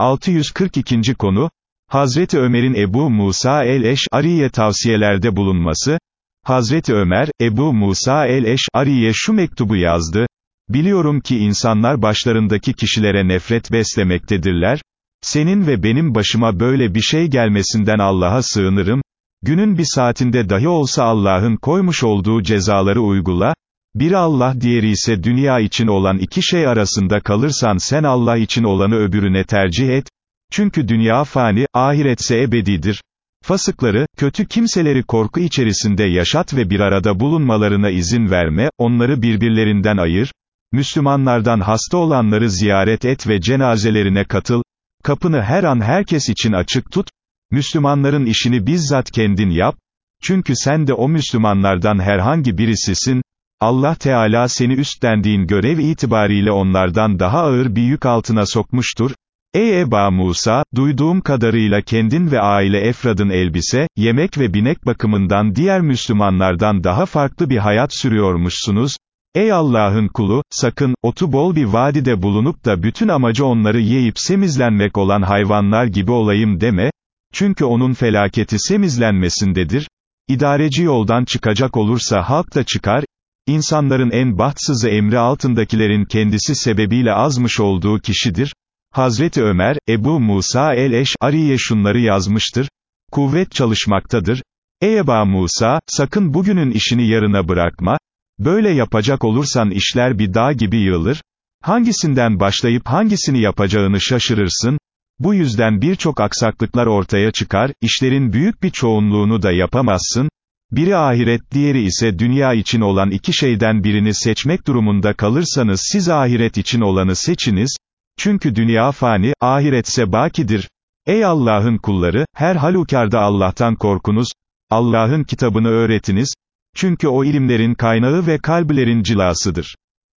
642. konu, Hazreti Ömer'in Ebu Musa el-Eş'ariye tavsiyelerde bulunması, Hazreti Ömer, Ebu Musa el-Eş'ariye şu mektubu yazdı, Biliyorum ki insanlar başlarındaki kişilere nefret beslemektedirler, senin ve benim başıma böyle bir şey gelmesinden Allah'a sığınırım, günün bir saatinde dahi olsa Allah'ın koymuş olduğu cezaları uygula, biri Allah diğeri ise dünya için olan iki şey arasında kalırsan sen Allah için olanı öbürüne tercih et, çünkü dünya fani, ahiretse ebedidir. Fasıkları, kötü kimseleri korku içerisinde yaşat ve bir arada bulunmalarına izin verme, onları birbirlerinden ayır, Müslümanlardan hasta olanları ziyaret et ve cenazelerine katıl, kapını her an herkes için açık tut, Müslümanların işini bizzat kendin yap, çünkü sen de o Müslümanlardan herhangi birisisin, Allah Teala seni üstlendiğin görev itibariyle onlardan daha ağır bir yük altına sokmuştur, Ey Eba Musa, duyduğum kadarıyla kendin ve aile efradın elbise, yemek ve binek bakımından diğer Müslümanlardan daha farklı bir hayat sürüyormuşsunuz, Ey Allah'ın kulu, sakın, otu bol bir vadide bulunup da bütün amacı onları yiyip semizlenmek olan hayvanlar gibi olayım deme, çünkü onun felaketi semizlenmesindedir, İdareci yoldan çıkacak olursa halk da çıkar, İnsanların en bahtsızı emri altındakilerin kendisi sebebiyle azmış olduğu kişidir, Hazreti Ömer, Ebu Musa el-Eş'ariye şunları yazmıştır, kuvvet çalışmaktadır, Ey Eba Musa, sakın bugünün işini yarına bırakma, böyle yapacak olursan işler bir dağ gibi yığılır, hangisinden başlayıp hangisini yapacağını şaşırırsın, bu yüzden birçok aksaklıklar ortaya çıkar, işlerin büyük bir çoğunluğunu da yapamazsın, biri ahiret diğeri ise dünya için olan iki şeyden birini seçmek durumunda kalırsanız siz ahiret için olanı seçiniz, çünkü dünya fani, ahiretse bakidir. Ey Allah'ın kulları, her halükarda Allah'tan korkunuz, Allah'ın kitabını öğretiniz, çünkü o ilimlerin kaynağı ve kalplerin cilasıdır.